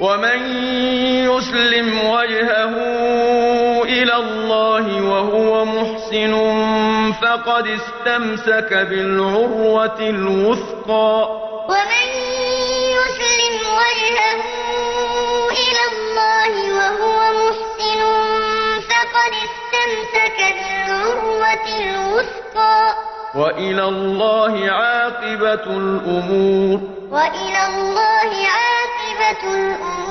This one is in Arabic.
ومن يسلم وجهه إلى الله وهو محسن فقد استمسك بالعروة الوثقى. ومن يسلم وجهه إلى الله وهو محسن فقد استمسك بالعروة الوثقى. وإلى الله عاقبة الأمور. وإلى الله عاقبة الأمور